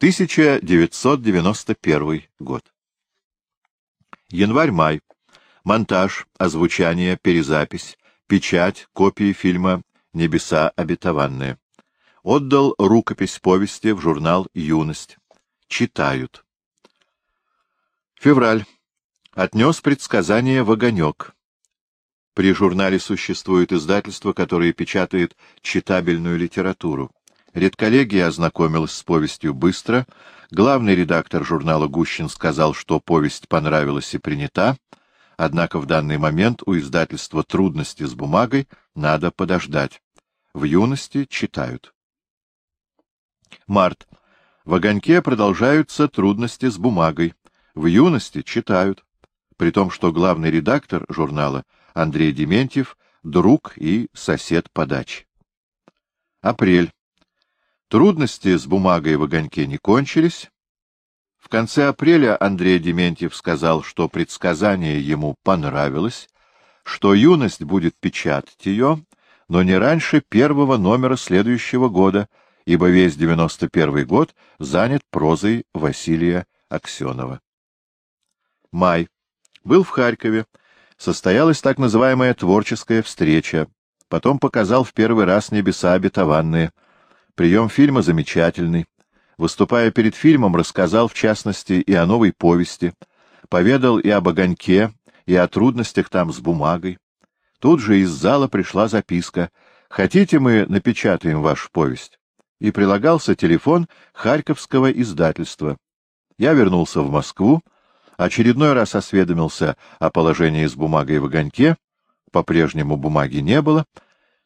1991 год. Январь-май. Монтаж, озвучание, перезапись, печать, копии фильма «Небеса обетованные». Отдал рукопись повести в журнал «Юность». Читают. Февраль. Отнес предсказание в огонек. При журнале существует издательство, которое печатает читабельную литературу. Редколлегия ознакомилась с повестью быстро. Главный редактор журнала Гущин сказал, что повесть понравилась и принята, однако в данный момент у издательства трудности с бумагой, надо подождать. В юности читают. Март. В огоньке продолжаются трудности с бумагой. В юности читают. При том, что главный редактор журнала Андрей Дементьев — друг и сосед по даче. Апрель. Трудности с бумагой в огоньке не кончились. В конце апреля Андрей Дементьев сказал, что предсказание ему понравилось, что юность будет печатать ее, но не раньше первого номера следующего года, ибо весь девяносто первый год занят прозой Василия Аксенова. Май. Был в Харькове. Состоялась так называемая творческая встреча. Потом показал в первый раз «Небеса обетованные». Прием фильма замечательный. Выступая перед фильмом, рассказал, в частности, и о новой повести, поведал и об огоньке, и о трудностях там с бумагой. Тут же из зала пришла записка «Хотите, мы напечатаем вашу повесть?» И прилагался телефон Харьковского издательства. Я вернулся в Москву, очередной раз осведомился о положении с бумагой в огоньке, по-прежнему бумаги не было,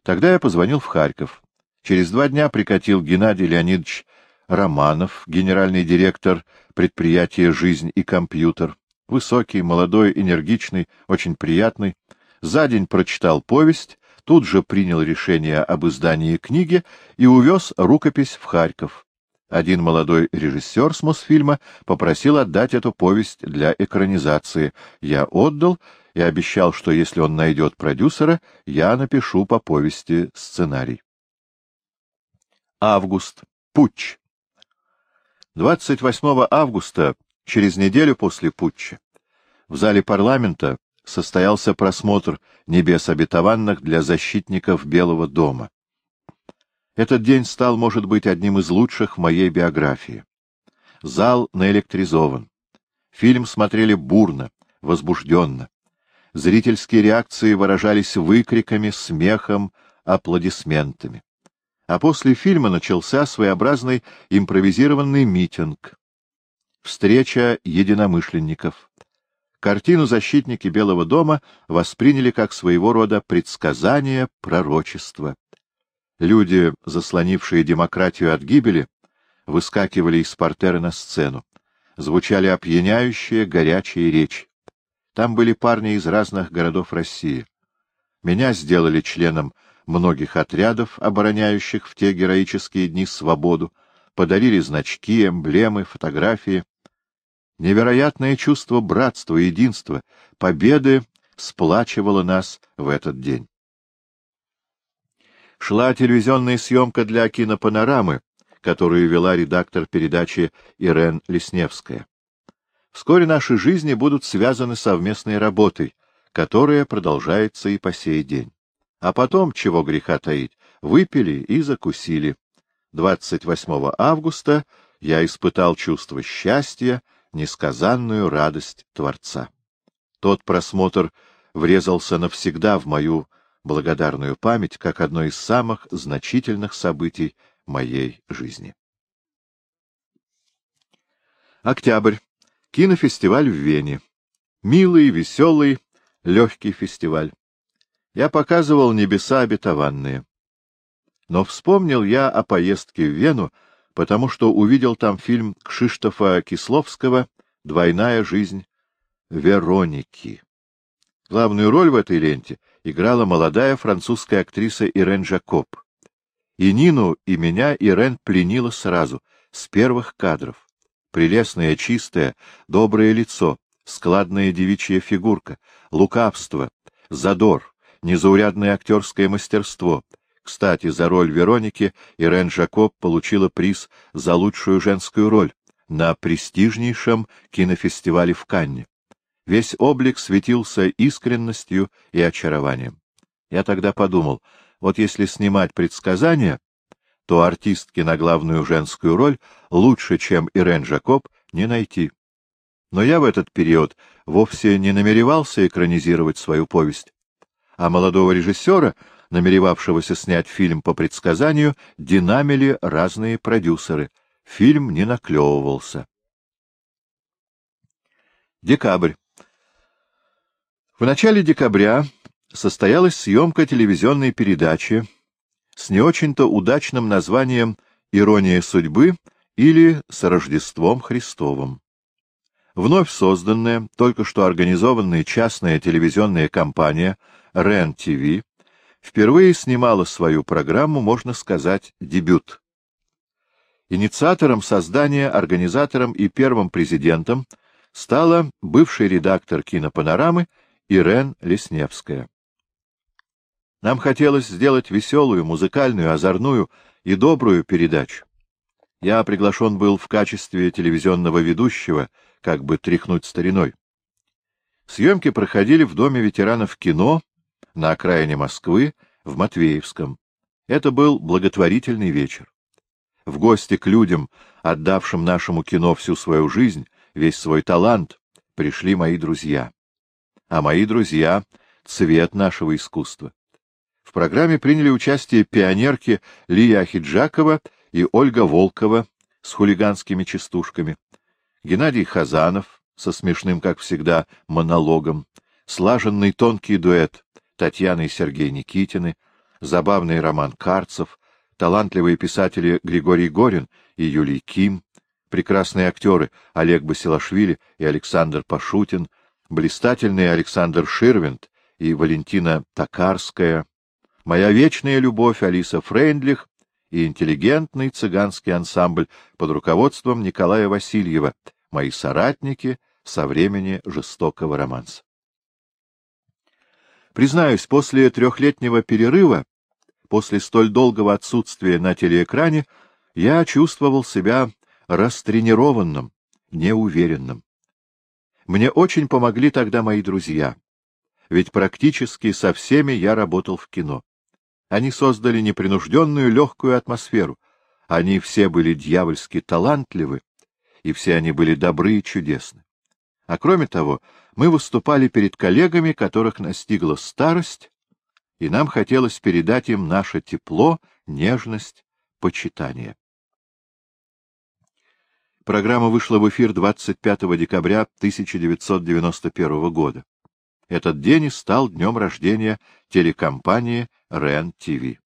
тогда я позвонил в Харьков. Через два дня прикатил Геннадий Леонидович Романов, генеральный директор предприятия «Жизнь и компьютер». Высокий, молодой, энергичный, очень приятный. За день прочитал повесть, тут же принял решение об издании книги и увез рукопись в Харьков. Один молодой режиссер с Мосфильма попросил отдать эту повесть для экранизации. Я отдал и обещал, что если он найдет продюсера, я напишу по повести сценарий. Август. Путч. 28 августа, через неделю после путча, в зале парламента состоялся просмотр «Небес обетованных» для защитников Белого дома. Этот день стал, может быть, одним из лучших в моей биографии. Зал наэлектризован. Фильм смотрели бурно, возбужденно. Зрительские реакции выражались выкриками, смехом, аплодисментами а после фильма начался своеобразный импровизированный митинг. Встреча единомышленников. Картину защитники Белого дома восприняли как своего рода предсказание пророчества. Люди, заслонившие демократию от гибели, выскакивали из портера на сцену. Звучали опьяняющие, горячие речи. Там были парни из разных городов России. Меня сделали членом многих отрядов, обороняющих в те героические дни свободу, подарили значки, эмблемы, фотографии. Невероятное чувство братства, единства, победы сплачивало нас в этот день. Шла телевизионная съемка для кинопанорамы, которую вела редактор передачи Ирен Лесневская. Вскоре наши жизни будут связаны совместной работой, которая продолжается и по сей день. А потом, чего греха таить, выпили и закусили. 28 августа я испытал чувство счастья, несказанную радость Творца. Тот просмотр врезался навсегда в мою благодарную память как одно из самых значительных событий моей жизни. Октябрь. Кинофестиваль в Вене. Милый, веселый, легкий фестиваль я показывал небеса обетованные. Но вспомнил я о поездке в Вену, потому что увидел там фильм Кшиштофа Кисловского «Двойная жизнь Вероники». Главную роль в этой ленте играла молодая французская актриса Ирен Жакоб. И Нину, и меня Ирен пленила сразу, с первых кадров. Прелестное, чистое, доброе лицо, складная девичья фигурка, лукавство, задор — незаурядное актерское мастерство, Кстати, за роль Вероники Ирен Жакоб получила приз за лучшую женскую роль на престижнейшем кинофестивале в Канне. Весь облик светился искренностью и очарованием. Я тогда подумал, вот если снимать предсказания, то артистки на главную женскую роль лучше, чем Ирен Жакоб, не найти. Но я в этот период вовсе не намеревался экранизировать свою повесть, а молодого режиссера, намеревавшегося снять фильм по предсказанию, динамили разные продюсеры. Фильм не наклевывался. Декабрь. В начале декабря состоялась съемка телевизионной передачи с не очень-то удачным названием «Ирония судьбы» или «С Рождеством Христовым». Вновь созданная, только что организованная частная телевизионная компания РЕН-ТВ впервые снимала свою программу, можно сказать, дебют. Инициатором создания, организатором и первым президентом стала бывший редактор кинопанорамы Ирен Лесневская. Нам хотелось сделать веселую, музыкальную, озорную и добрую передачу. Я приглашен был в качестве телевизионного ведущего — как бы тряхнуть стариной. Съемки проходили в Доме ветеранов кино на окраине Москвы, в Матвеевском. Это был благотворительный вечер. В гости к людям, отдавшим нашему кино всю свою жизнь, весь свой талант, пришли мои друзья. А мои друзья — цвет нашего искусства. В программе приняли участие пионерки Лия Ахиджакова и Ольга Волкова с хулиганскими частушками, Геннадий Хазанов со смешным, как всегда, монологом, слаженный тонкий дуэт Татьяны и Сергея Никитины, забавный роман Карцев, талантливые писатели Григорий Горин и Юлий Ким, прекрасные актеры Олег Басилашвили и Александр Пашутин, блистательный Александр Ширвинд и Валентина Токарская, моя вечная любовь Алиса Фрейндлих и интеллигентный цыганский ансамбль под руководством Николая Васильева, мои соратники со времени жестокого романса. Признаюсь, после трехлетнего перерыва, после столь долгого отсутствия на телеэкране, я чувствовал себя растренированным, неуверенным. Мне очень помогли тогда мои друзья, ведь практически со всеми я работал в кино. Они создали непринужденную легкую атмосферу. Они все были дьявольски талантливы, и все они были добры и чудесны. А кроме того, мы выступали перед коллегами, которых настигла старость, и нам хотелось передать им наше тепло, нежность, почитание. Программа вышла в эфир 25 декабря 1991 года. Этот день и стал днем рождения телекомпании РЕН-ТВ.